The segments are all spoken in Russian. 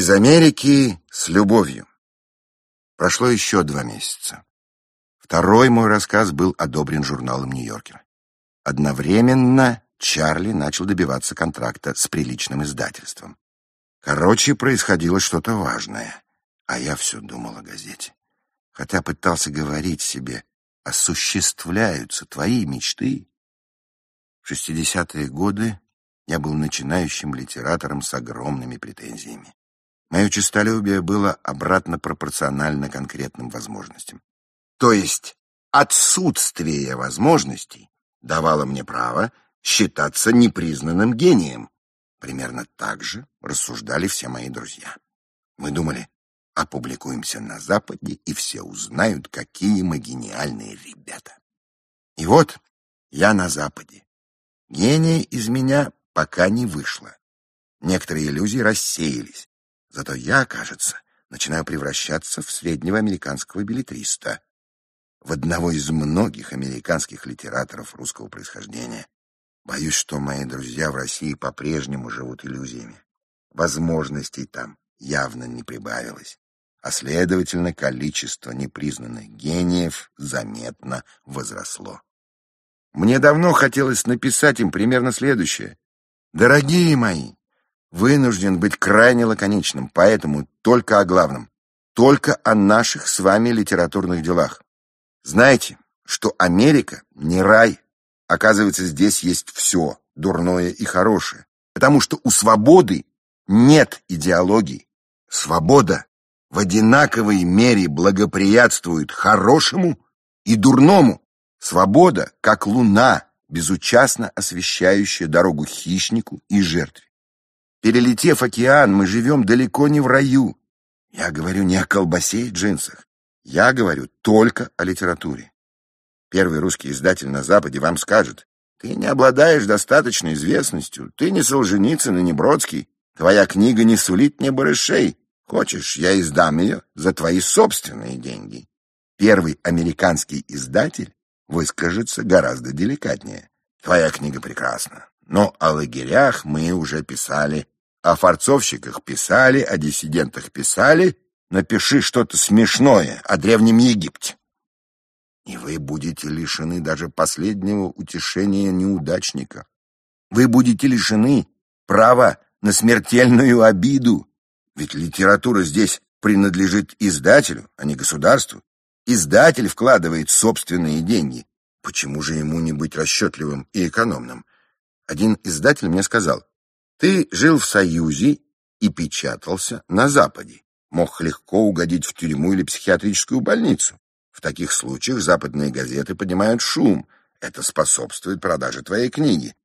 Из Америки с любовью. Прошло еще два месяца. Второй мой рассказ был одобрен журналом «Нью-Йоркер». Одновременно Чарли начал добиваться контракта с приличным издательством. Короче, происходило что-то важное, а я все думал о газете. Хотя пытался говорить себе, осуществляются твои мечты. В 60-е годы я был начинающим литератором с огромными претензиями. Мое честолюбие было обратно пропорционально конкретным возможностям. То есть отсутствие возможностей давало мне право считаться непризнанным гением. Примерно так же рассуждали все мои друзья. Мы думали, опубликуемся на Западе, и все узнают, какие мы гениальные ребята. И вот я на Западе. Гения из меня пока не вышло. Некоторые иллюзии рассеялись. Зато я, кажется, начинаю превращаться в среднего американского билетриста, в одного из многих американских литераторов русского происхождения. Боюсь, что мои друзья в России по-прежнему живут иллюзиями. Возможностей там явно не прибавилось, а, следовательно, количество непризнанных гениев заметно возросло. Мне давно хотелось написать им примерно следующее. «Дорогие мои, вынужден быть крайне лаконичным, поэтому только о главном, только о наших с вами литературных делах. Знаете, что Америка не рай, Оказывается, здесь есть все, дурное и хорошее. Потому что у свободы нет идеологии. Свобода в одинаковой мере благоприятствует хорошему и дурному. Свобода, как луна, безучастно освещающая дорогу хищнику и жертве. Перелетев океан, мы живем далеко не в раю. Я говорю не о колбасе и джинсах. Я говорю только о литературе. Первый русский издатель на Западе вам скажет, ты не обладаешь достаточной известностью, ты не Солженицын и не Бродский, твоя книга не сулит мне барышей. Хочешь, я издам ее за твои собственные деньги. Первый американский издатель выскажется гораздо деликатнее. Твоя книга прекрасна, но о лагерях мы уже писали, о форцовщиках писали, о диссидентах писали. Напиши что-то смешное о Древнем Египте и вы будете лишены даже последнего утешения неудачника. Вы будете лишены права на смертельную обиду, ведь литература здесь принадлежит издателю, а не государству. Издатель вкладывает собственные деньги. Почему же ему не быть расчетливым и экономным? Один издатель мне сказал, ты жил в Союзе и печатался на Западе. Мог легко угодить в тюрьму или психиатрическую больницу. В таких случаях западные газеты поднимают шум. Это способствует продаже твоей книги.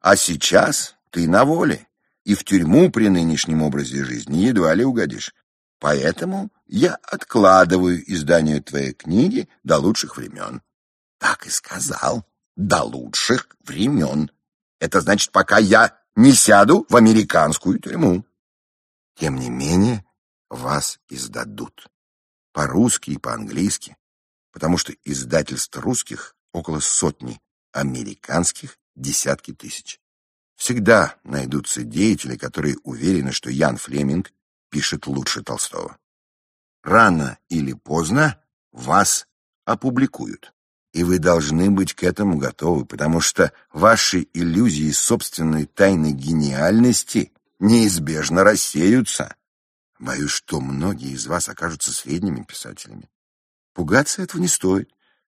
А сейчас ты на воле, и в тюрьму при нынешнем образе жизни едва ли угодишь. Поэтому я откладываю издание твоей книги до лучших времен. Так и сказал. До лучших времен. Это значит, пока я не сяду в американскую тюрьму. Тем не менее, вас издадут. По-русски и по-английски потому что издательств русских около сотни, американских десятки тысяч. Всегда найдутся деятели, которые уверены, что Ян Флеминг пишет лучше Толстого. Рано или поздно вас опубликуют, и вы должны быть к этому готовы, потому что ваши иллюзии собственной тайной гениальности неизбежно рассеются. Боюсь, что многие из вас окажутся средними писателями. Пугаться этого не стоит.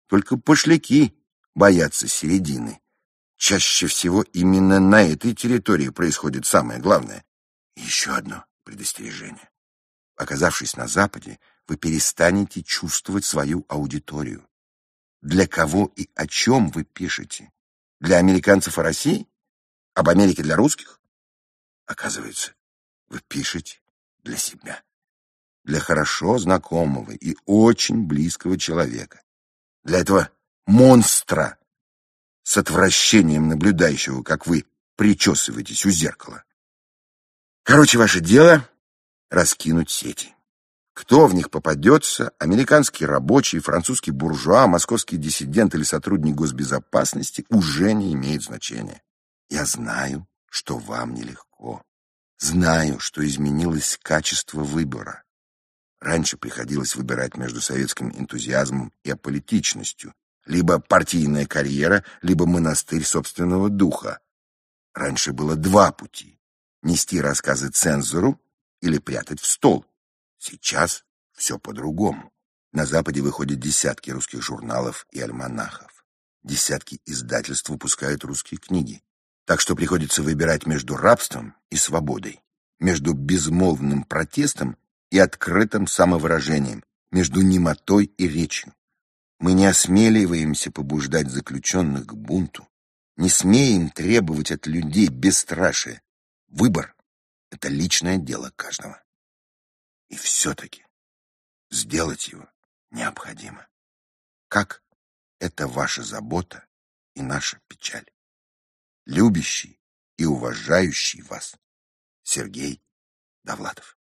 Только пошляки боятся середины. Чаще всего именно на этой территории происходит самое главное. Еще одно предостережение. Оказавшись на Западе, вы перестанете чувствовать свою аудиторию. Для кого и о чем вы пишете? Для американцев о России? Об Америке для русских? Оказывается, вы пишете для себя для хорошо знакомого и очень близкого человека. Для этого монстра с отвращением наблюдающего, как вы причесываетесь у зеркала. Короче, ваше дело — раскинуть сети. Кто в них попадется, американский рабочий, французский буржуа, московский диссидент или сотрудник госбезопасности, уже не имеет значения. Я знаю, что вам нелегко. Знаю, что изменилось качество выбора. Раньше приходилось выбирать между советским энтузиазмом и аполитичностью, либо партийная карьера, либо монастырь собственного духа. Раньше было два пути — нести рассказы цензору или прятать в стол. Сейчас все по-другому. На Западе выходят десятки русских журналов и альманахов. Десятки издательств выпускают русские книги. Так что приходится выбирать между рабством и свободой, между безмолвным протестом и открытым самовыражением, между немотой и речью. Мы не осмеливаемся побуждать заключенных к бунту, не смеем требовать от людей бесстрашия. Выбор — это личное дело каждого. И все-таки сделать его необходимо. Как — это ваша забота и наша печаль любящий и уважающий вас Сергей Довлатов.